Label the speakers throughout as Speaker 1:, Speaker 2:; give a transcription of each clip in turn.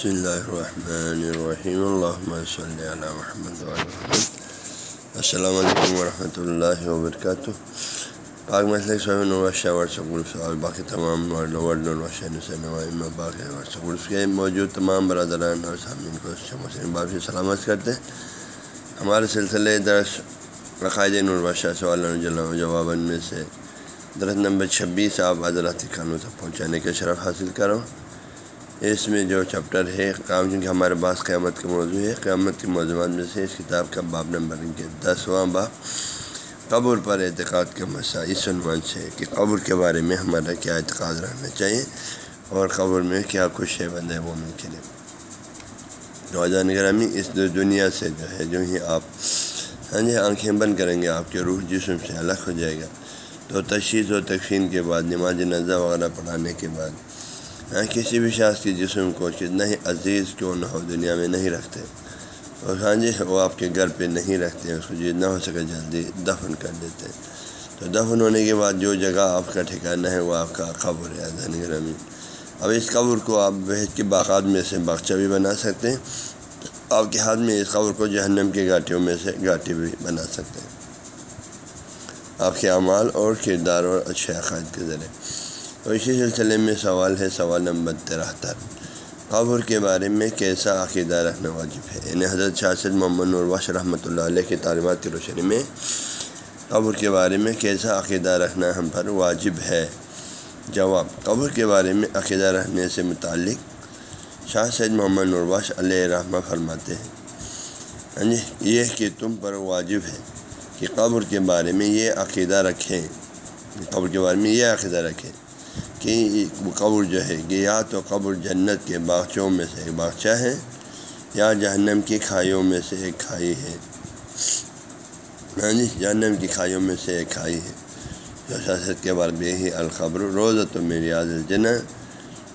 Speaker 1: بسم اللہ الرحمن الرحیم اللہ صلی علی محمد السلام علیکم ورحمۃ اللہ وبرکاتہ پاک مسلک صحیح ورثہ واٹسپ گروپ اور باقی تمام باقی واٹسپ گروپ کے موجود تمام برادران اور سامعین کو مسلم باب سے سلامت کرتے ہیں ہمارے سلسلے درس عقائد نوربادشاہ سوال جواب میں سے درخت نمبر چھبیس آپ حضرات خانوں تک پہنچانے کا شرف حاصل کرو اس میں جو چیپٹر ہے کام چونکہ ہمارے پاس قیامت کا موضوع ہے۔ قیامت کے موضوعات میں سے اس کتاب کا باب نمبر ان کے دسواں باب۔ قبر پر اعتقاد کا مسئلہ اس عنوان سے کہ قبر کے بارے میں ہمارا کیا اعتقاد رہنا چاہیے اور قبر میں کیا کچھ ہے بند ہے وہ کے لیے۔ نوجوان گرامی اس دنیا سے جو ہے، جو ہی آپ ہاں جی آنکھیں بند کریں گے، آپ کے روح جسم سے الگ ہو جائے گا۔ تو تشخیص و تقسیم کے بعد، نماز نظر وغیرہ پڑھانے کے بعد ہاں، کسی بھی شخص کے جسم کو کتنا ہی عزیز کیوں نہ ہو، دنیا میں نہیں رکھتے۔ اور ہاں جی وہ آپ کے گھر پہ نہیں رکھتے، اس کو جی جتنا ہو سکے، جلدی دفن کر دیتے۔ ہیں تو دفن ہونے کے بعد جو جگہ آپ کا ٹھکانہ ہے، وہ آپ کا قبر ہے دھن گرامی۔ اب اس قبر کو آپ بحث کے باغات میں سے باغچہ بھی بنا سکتے ہیں۔ آپ کے ہاتھ میں اس قبر کو جہنم کی گاٹیوں میں سے گاٹی بھی بنا سکتے ہیں۔ آپ کے اعمال اور کردار اور اچھے عقائد کے ذریعے۔ تو اسی سلسلے میں سوال ہے، سوال نمبر ترہتر۔ قبر کے بارے میں کیسا عقیدہ رکھنا واجب ہے؟ یعنی حضرت شاست محمد نورواش رحمۃ اللہ علیہ کی تعلیمات کی روشنی میں قبر کے بارے میں کیسا عقیدہ رکھنا ہم پر واجب ہے؟ جواب قبر کے بارے میں عقیدہ رکھنے سے متعلق شاہ سید محمد نورواش علیہ رحمہ فرماتے ہیں۔ ہاں جی یہ کہ تم پر واجب ہے کہ قبر کے بارے میں یہ عقیدہ رکھیں۔ قبر کے بارے میں یہ عقیدہ رکھیں۔ کہ قبر جو ہے کہ یا تو قبر جنت کے باغچوں میں سے ایک باغچہ ہے، یا جہنم کی کھائیوں میں سے ایک کھائی ہے۔ ہاں جی جہنم کی کھائیوں میں سے ایک کھائی ہے۔ جو سیاست کے بارے میں ہی الخبر روز تو میری عادل جنا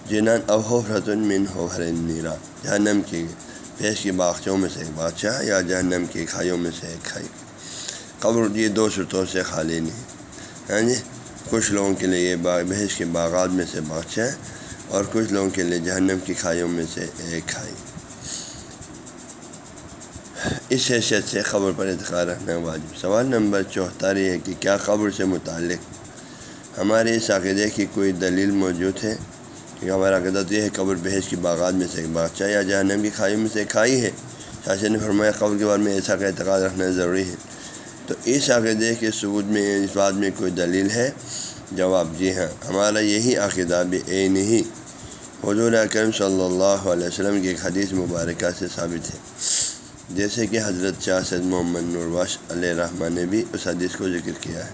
Speaker 1: جنان ابحرت من ہو نیرا جہنم کی پیش کی باغچوں میں سے ایک بادشاہ یا جہنم کی کھائیوں میں سے ایک کھائی۔ قبر یہ دو صورتوں سے خالی نہیں ہاں جی کچھ لوگوں کے لیے یہ باغ بحث کے باغات میں سے باغچہ ہے اور کچھ لوگوں کے لیے جہنم کی کھائیوں میں سے ایک کھائی۔ اس حیثیت سے خبر پر اعتقاد رکھنا واجب۔ سوال نمبر چوہتر یہ ہے کہ کیا خبر سے متعلق ہمارے اس عقیدے کی کوئی دلیل موجود ہے؟ کہ ہمارا عقیدہ تو یہ ہے قبر بحث کی باغات میں سے ایک باغچہ یا جہنم کی کھائیوں میں سے ایک کھائی ہے۔ شاست نے فرمایا قبر کے بارے میں ایسا کا اعتقاد رکھنا ضروری ہے۔ تو اس عقیدے کے ثبوت میں اس بات میں کوئی دلیل ہے؟ جواب جی ہاں۔ ہمارا یہی عقیدہ بھی اے نہیں۔ حضور اکرم صلی اللہ علیہ وسلم کی ایک حدیث مبارکہ سے ثابت ہے۔ جیسے کہ حضرت شاہ سید محمد نرواش علیہ رحمٰن نے بھی اس حدیث کو ذکر کیا ہے۔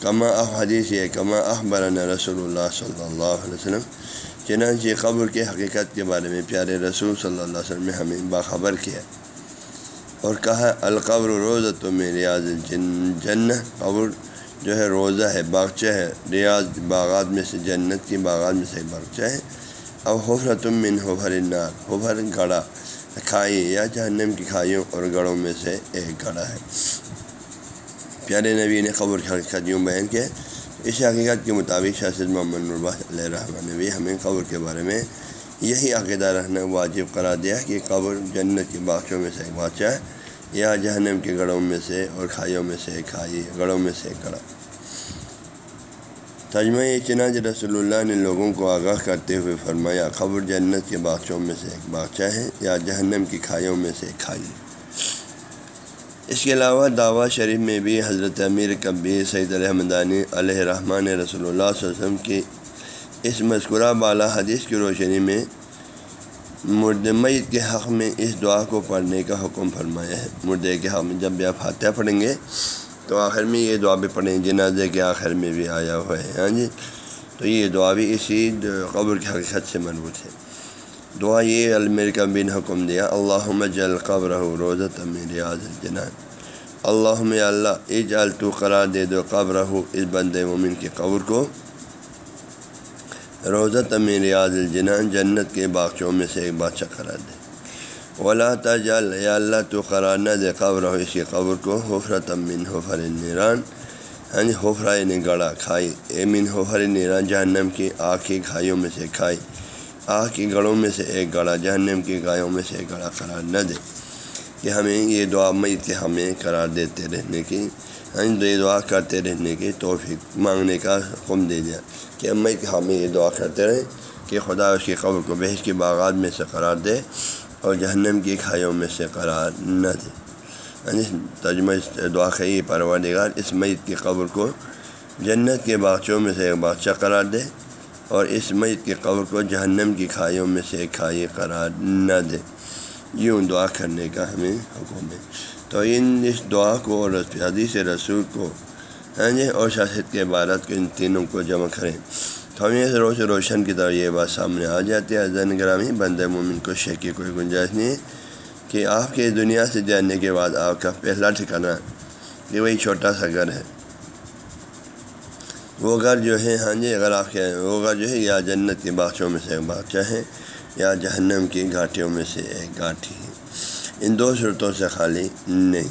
Speaker 1: کما اح حدیث یہ کما احبرن رسول اللہ صلی اللہ علیہ وسلم، چنانچہ قبر کے حقیقت کے بارے میں پیارے رسول صلی اللہ علیہ وسلم نے ہمیں باخبر کیا۔ اور کہا، القبر روزہ تو میں ریاض جن جن قبر جو ہے، روزہ ہے، باغچہ ہے۔ ریاض باغات میں سے، جنت کی باغات میں سے باغچہ ہے۔ اب حفر تم من حفر نار حفر گڑا، کھائی، یا جہنم کی کھائیوں اور گڑوں میں سے ایک گڑا ہے۔ پیارے نبی نے قبر کی حقیقت یوں بیان کیا۔ اس حقیقت کے مطابق شاست محمد نرباس علیہ رحمٰن نے بھی ہمیں قبر کے بارے میں یہی عقیدہ رہنا واجب قرار دیا کہ قبر جنت کے باغچوں میں سے ایک باغچہ ہے، یا جہنم کے گڑوں میں سے اور کھائیوں میں سے کھائی گڑوں میں سے گڑا تجمہ چناج رسول اللہ نے لوگوں کو آگاہ کرتے ہوئے فرمایا، قبر جنت کے باغچوں میں سے ایک باغچہ ہے، یا جہنم کی کھائیوں میں سے کھائی۔ اس کے علاوہ دعویٰ شریف میں بھی حضرت امیر کبیر سعید الحمدانی علیہ رحمٰن رسول اللہ صلی اللہ علیہ وسلم کی اس مذکورہ بالا حدیث کی روشنی میں مرد میت کے حق میں اس دعا کو پڑھنے کا حکم فرمایا ہے۔ مردے کے حق میں جب بھی آپ فاتحہ پڑھیں گے تو آخر میں یہ دعا بھی پڑھیں، جنازے کے آخر میں بھی آیا ہوا ہے۔ ہاں جی؟ تو یہ دعا بھی اسی قبر کی حقیقت سے مربوط ہے۔ دعا یہ المیر کا بن حکم دیا اللہ جل قبر روزت امیر الجنان۔ اللہ اللہ اجال تو قرار دے دو قبر اس بند مومن کی قبر کو۔ روزت امیر ریاض الجنان، جنت کے باغچوں میں سے ایک بادشاہ قرار دے۔ ولا تجل یا اللہ تو قرار نہ دے قبر ہو اس کی قبر کو حفرت امین حفر نیران ہاں جی یعنی حفرۂ نے یعنی گڑا کھائی امین حفر نیران جہنم کی آنکھ کی کھائیوں میں سے کھائی۔ آگ کی گڑھوں میں سے ایک گڑھا، جہنم کی گایوں میں سے ایک گڑھا قرار نہ دے۔ کہ ہمیں، یہ دعا میت کے ہمیں قرار دیتے رہنے کی یہ دعا کرتے رہنے کی توفیق مانگنے کا حکم دے دیا کہ میت کے ہمیں یہ دعا کرتے رہیں کہ خدا اس کی قبر کو بحث کے باغات میں سے قرار دے اور جہنم کی کھائیوں میں سے قرار نہ دے۔ یعنی ترجمہ دعا خی پروردگار اس میت کی قبر کو جنت کے باغچوں میں سے ایک باغچہ قرار دے اور اس میت کی قبر کو جہنم کی کھائیوں میں سے ایک کھائی قرار نہ دے۔ یوں دعا کرنے کا ہمیں حکم ہے۔ تو ان اس دعا کو اور حدیث رسول کو ہاں جی اور شاست کے عبارت کو ان تینوں کو جمع کریں۔ تو ہمیں روش روشن کی طرح یہ بات سامنے آ جاتی ہے۔ زن گرامی بند مومن کو شک کی کوئی گنجائش نہیں ہے کہ آپ کے دنیا سے جاننے کے بعد آپ کا پہلا ٹھکانا یہ وہی چھوٹا سا گھر ہے۔ وہ گھر جو ہے ہاں جی اگر آپ کے وہ گھر جو ہے، یا جنت کے باغچوں میں سے ایک باغچہ ہے، یا جہنم کی گھاٹیوں میں سے ایک گھاٹی ان دو صورتوں سے خالی نہیں۔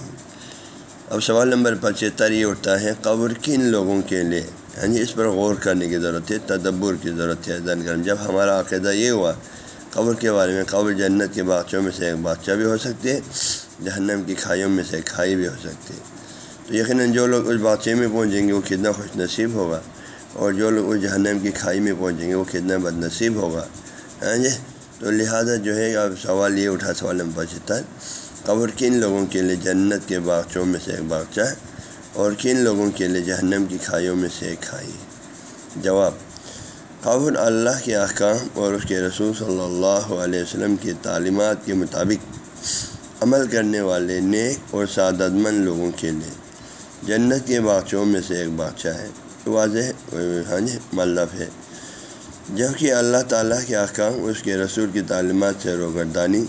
Speaker 1: اب سوال نمبر پچہتر یہ اٹھتا ہے، قبر کن لوگوں کے لیے؟ ہاں جی اس پر غور کرنے کی ضرورت ہے، تدبر کی ضرورت ہے۔ جب ہمارا عقیدہ یہ ہوا، قبر کے بارے میں، قبر جنت کے باغچوں میں سے ایک باغچہ بھی ہو سکتی ہے جہنم کی کھائیوں میں سے ایک کھائی بھی ہو سکتی ہے تو یقیناً جو لوگ اس باغچے میں پہنچیں گے، وہ کتنا خوش نصیب ہوگا۔ اور جو لوگ اس جہنم کی کھائی میں پہنچیں گے، وہ کتنا بد نصیب ہوگا۔ ہاں جی تو لہٰذا جو ہے، اب سوال یہ اٹھا، سوال نمبر پچہتر۔ قبر کن لوگوں کے لیے جنت کے باغچوں میں سے ایک باغچہ ہے؟ اور کن لوگوں کے لیے جہنم کی کھائیوں میں سے ایک کھائی؟ جواب قبر اللہ کے احکام اور اس کے رسول صلی اللہ علیہ وسلم کی تعلیمات کے مطابق عمل کرنے والے نیک اور سعادت مند لوگوں کے لیے جنت کے باغچوں میں سے ایک باغچہ ہے۔ واضح؟ ہاں جی ملب ہے۔ جبکہ اللہ تعالیٰ کے احکام، اس کے رسول کی تعلیمات سے روگردانی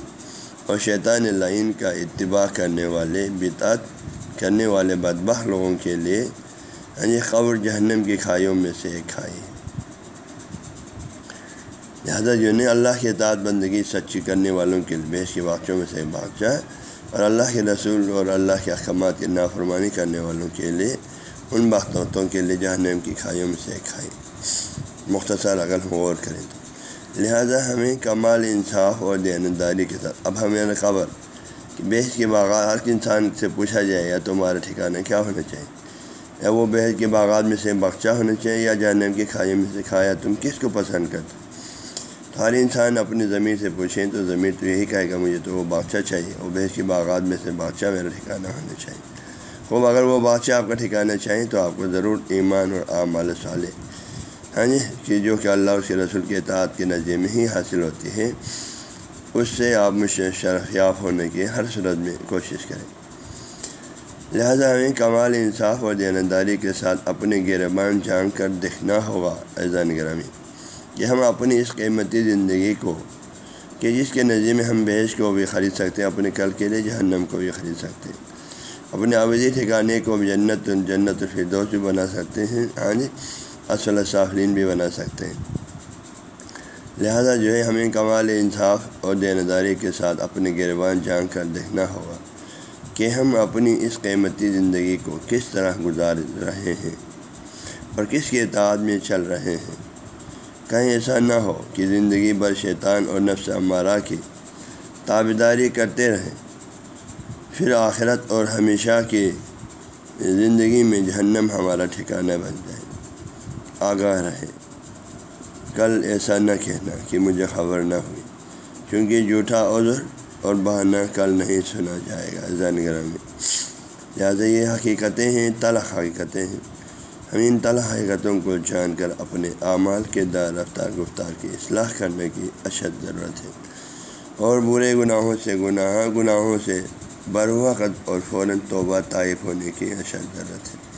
Speaker 1: اور شیطان لائن کا اتباع کرنے والے بتات کرنے والے بدبہ لوگوں کے لیے ہاں جی قبر جہنم کی کھائیوں میں سے ایک کھائی۔ لہٰذا جو نے اللہ کے اطاعت بندگی سچی کرنے والوں کے بیش کے واقعوں میں سے ایک باغچہ اور اللہ کے رسول اور اللہ کے احکامات کی نافرمانی کرنے والوں کے لیے، ان باختوں کے لیے جہنم کی کھائیوں میں سے ایک کھائی۔ مختصر اگر غور کریں۔ تو لہٰذا ہمیں کمال انصاف اور دینداری کے ساتھ۔ اب ہمیں خبر کہ بحث کے باغات ہر انسان سے پوچھا جائے یا تمہارا ٹھکانا کیا ہونا چاہیے؟ یا وہ بحث کے باغات میں سے بخشہ ہونا چاہیے یا جہنم کی کھائیوں میں سے کھایا؟ تم کس کو پسند کرتے ہر انسان اپنی ضمیر سے پوچھیں تو ضمیر تو یہی کہے گا، مجھے تو وہ بادشاہ چاہیے وہ بحث کے باغات میں سے بادشاہ میرا ٹھکانا ہونا چاہیے۔ وہ اگر وہ بادشاہ آپ کا ٹھکانا چاہیں تو آپ کو ضرور ایمان اور عام صالح ہاں جی کہ جو کہ اللہ اس کے رسول کے اطاعت کے نظر میں ہی حاصل ہوتی ہے۔ اس سے آپ مجھے شرفیاب ہونے کی ہر صورت میں کوشش کریں۔ لہذا ہمیں کمال، انصاف اور دینداری کے ساتھ اپنے گربان جان کر دیکھنا ہوگا ایزان گرامی کہ ہم اپنی اس قیمتی زندگی کو، کہ جس کے نظر میں ہم بحث کو بھی خرید سکتے ہیں، اپنے کل کے لیے جہنم کو بھی خرید سکتے ہیں۔ اپنے آبدی ٹھکانے کو بھی جنت جنت الفردوس بھی بنا سکتے ہیں۔ ہاں جی؟ اصل صافلین بھی بنا سکتے ہیں۔ لہذا جو ہے، ہمیں کمال انصاف اور دینداری کے ساتھ اپنے گربان جان کر دیکھنا ہوگا کہ ہم اپنی اس قیمتی زندگی کو کس طرح گزار رہے ہیں اور کس کے اطاعت میں چل رہے ہیں۔ کہیں ایسا نہ ہو کہ زندگی بھر شیطان اور نفس عمارہ کی تابداری کرتے رہیں۔ پھر آخرت اور ہمیشہ کی زندگی میں جہنم ہمارا ٹھکانہ بن جائے۔ آگاہ رہے۔ کل ایسا نہ کہنا کہ مجھے خبر نہ ہوئی، کیونکہ جھوٹا عذر اور بہانہ کل نہیں سنا جائے گا۔ زین گرہ میں لہٰذا یہ حقیقتیں ہیں تلخ حقیقتیں ہیں۔ ہم ان تلخ حقیقتوں کو جان کر اپنے اعمال کے دار رفتار گفتار کی اصلاح کرنے کی اشد ضرورت ہے۔ اور برے گناہوں سے گناہ، گناہوں سے بر وقت اور فوراً توبہ طائف ہونے کی اشد ضرورت ہے۔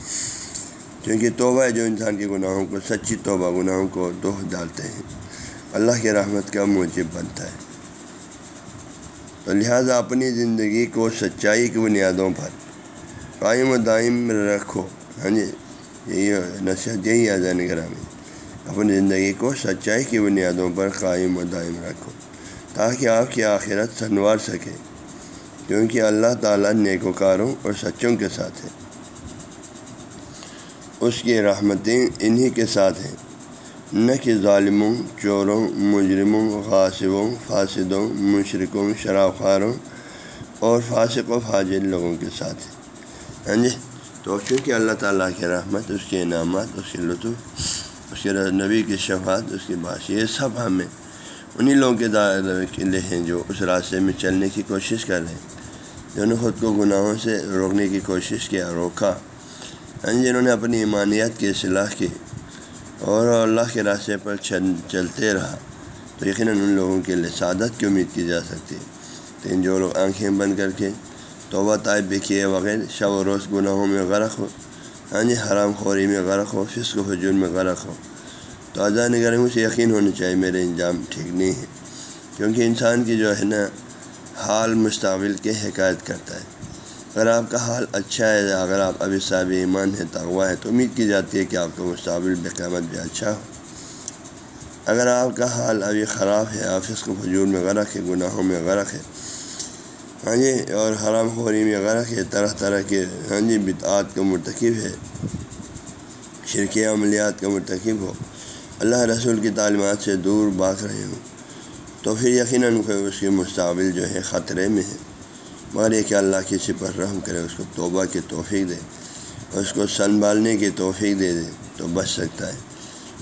Speaker 1: کیونکہ توبہ ہے جو انسان کے گناہوں کو، سچی توبہ، گناہوں کو دوہ ڈالتے ہیں۔ اللہ کے رحمت کا موجب بنتا ہے۔ تو لہٰذا اپنی زندگی کو سچائی کی بنیادوں پر قائم و دائم رکھو۔ ہاں جی؟ یہی نصیحت یہی آزان گرامی اپنی زندگی کو سچائی کی بنیادوں پر قائم و دائم رکھو۔ تاکہ آپ کی آخرت سنوار سکے۔ کیونکہ اللہ تعالیٰ نیکوکاروں اور سچوں کے ساتھ ہے۔ اس کی رحمتیں انہی کے ساتھ ہیں۔ نہ کہ ظالموں، چوروں، مجرموں، غاصبوں، فاسدوں مشرقوں شراب خاروں اور فاسق و فاجر لوگوں کے ساتھ ہاں جی تو چونکہ اللہ تعالیٰ کی رحمت، اس کے انعامات، اس کے لطف، اس کے نبی کی شفاعت، اس کی باش یہ سب ہمیں انہیں لوگوں کے دائرے ہیں جو اس راستے میں چلنے کی کوشش کر رہے ہیں۔ جنہوں نے خود کو گناہوں سے روکنے کی کوشش کیا، روکا ہاں جی، جنہوں نے اپنی ایمانیت کی، اصلاح کی اور اللہ کے راستے پر چل، چلتے رہا۔ تو یقیناً ان لوگوں کے لیے سعادت کی امید کی جا سکتی۔ ہے لیکن جو لوگ آنکھیں بند کر کے توبہ طائب بھی کیے بغیر شب و روز گناہوں میں غرق ہو ہاں جی حرام خوری میں غرق ہو، فسق و فجول میں غرق ہو، تو آزاد نگر مجھے یقین ہونا چاہیے، میرے انجام ٹھیک نہیں ہے۔ کیونکہ انسان کی جو ہے نا، حال مستقبل کے حکایت کرتا ہے۔ اگر آپ کا حال اچھا ہے، اگر آپ ابھی صاحب ایمان ہے تغوا ہے تو امید کی جاتی ہے کہ آپ کا مستقبل بے بھی اچھا ہو۔ اگر آپ کا حال ابھی خراب ہے آفس کو فجور میں غرق ہے، گناہوں میں غرق ہے ہاں جی اور حرام خوری میں غرق ہے، طرح طرح کے ہاں جی بتعات کا مرتکب ہے شرکی عملیات کا مرتکب ہو، اللہ رسول کی تعلیمات سے دور بھاگ رہے ہوں، تو پھر یقیناً اس کے مستقبل جو ہے خطرے میں ہے۔ مگر یہ کہ اللہ کسی پر رحم کرے، اس کو توبہ کی توفیق دے اس کو سنبھالنے کی توفیق دے دے تو بچ سکتا ہے۔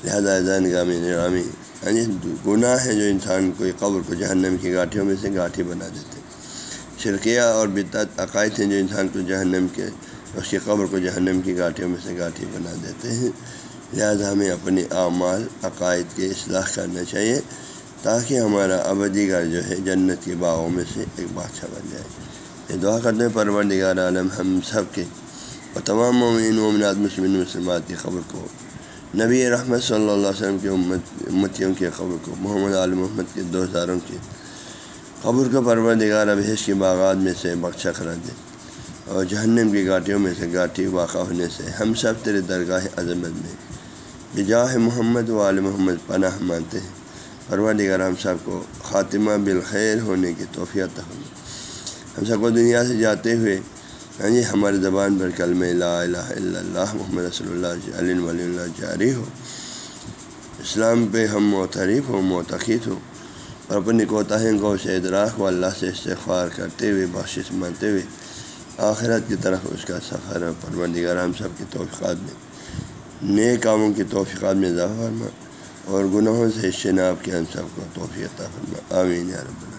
Speaker 1: لہٰذا زین گامی، نرامی ہاں جی گناہ ہے جو انسان کو قبر کو جہنم کی گاٹھیوں میں سے گاٹھی بنا دیتے۔ شرکیہ اور بدعت، عقائد ہیں جو انسان کو جہنم کے، اس کی قبر کو جہنم کی گاٹھیوں میں سے گاٹھی بنا دیتے ہیں۔ لہذا ہمیں اپنی اعمال، عقائد کی اصلاح کرنا چاہیے تاکہ ہمارا ابدی گھر جو ہے جنت کے باغوں میں سے ایک بادشاہ بن جائے۔ یہ دعا کرتے ہیں پروردگار عالم ہم سب کے۔ اور تمام مومن مومنات مسلم مسلمات کی خبر کو۔ نبی رحمت صلی اللہ علیہ وسلم کی امت، امتیوں کی خبر کو، محمد عالم محمد کے دو ہزاروں کی خبر کو پروردگار ابحیش کے باغات میں سے بخشا کرا دے۔ اور جہنم کی گاٹیوں میں سے گاٹھی واقع ہونے سے ہم سب تیرے درگاہ عظمت میں بجاہ محمد و عالم محمد پناہ مانتے ہیں۔ پروردگار ہم سب کو خاتمہ بالخیر ہونے کی توفیع ہو ہم سب کو دنیا سے جاتے ہوئے ہاں جی ہماری زبان پر کلم لا الہ الا اللہ محمد رسول اللہ جی، علیہ ولی اللہ جاری ہو۔ اسلام پہ ہم معترف ہوں، معتقد ہوں اور اپنی کوتاہین کو سے ادراک و اللہ سے استغفار کرتے ہوئے، بخشش مانتے ہوئے آخرت کی طرف اس کا سفر پروردگار ہم سب کی توفیقات میں نئے کاموں کی توفیقات میں اضافہ فرما اور گناہوں سے اجتناب کے ہم سب کو توفیع فرما۔ آمین یا رب اللہ